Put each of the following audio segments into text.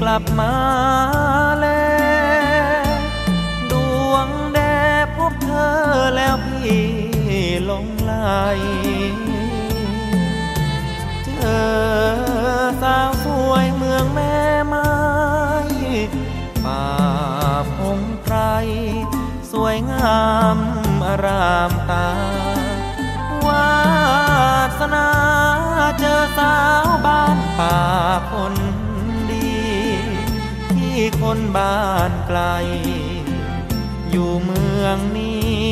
กลับมาแล้วดวงแดพบเธอแล้วพี่หลงไหลเจอสาวสวยเมืองแม่ไม้ป่าพงไพรสวยงามอารามตาวาสนาเจอสาวบ้านป่าคน คนบ้านไกล อยู่เมืองนี้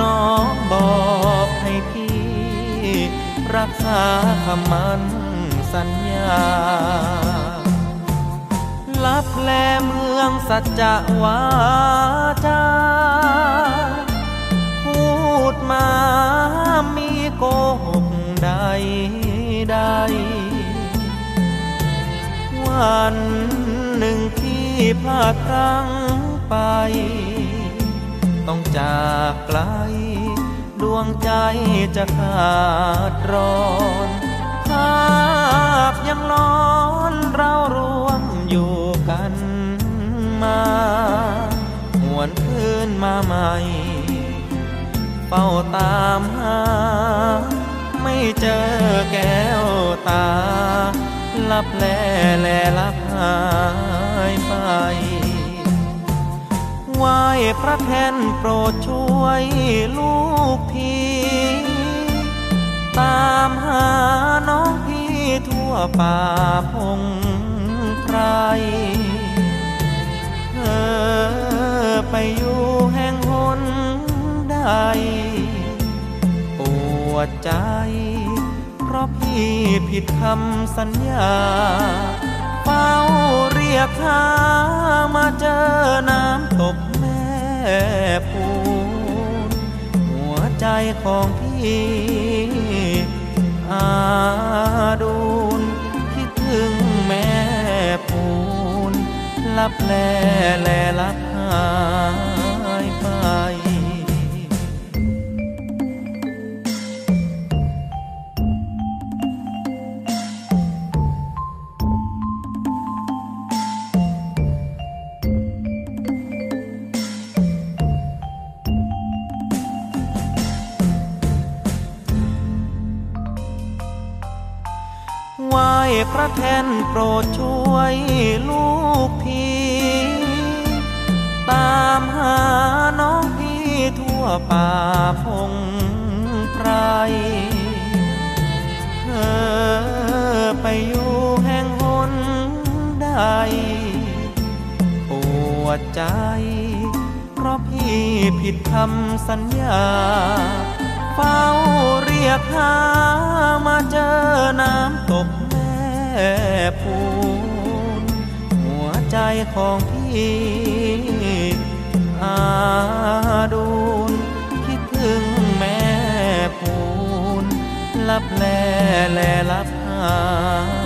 น้องบอกให้พี่ รักษาคำมันสัญญา ลับแลเมืองสัจจะวาจา พูดมามีโกหกใดใดวัน หนึ่งที่พลาดพลั้งไป ต้องจากไกล ดวงใจจะขาดร้อนภาพยังร้อนเรารวมอยู่กันมาหวนคืนมาใหม่เฝ้าตามหา ไม่เจอแก้วตาลับแลแลลับายไปไหวพระแทนโปรดช่วยลูกพี่ ตามหาน้องพี่ทั่วป่าพงไพรเธอไปอยู่แห่งหนใดปวดใจ เพราะพี่ผิดคำสัญญา เฝ้าเรียกหามาเจอน้ำตกแม่ปูน หัวใจของพี่อาดูนคิดถึงแม่ปูนลับแลแลลับหา พระแทนโปรดช่วยลูกพี่ ตามหาน้องพี่ทั่วป่าพงไพรเธอไปอยู่แห่งหนใดปวดใจ เพราะพี่ผิดคำสัญญาเฝ้าเรียกหามาเจอน้ำตก แม่ปูนหัวใจของพี่อาดูนคิดถึงแม่ปูนลับแลแลลับหา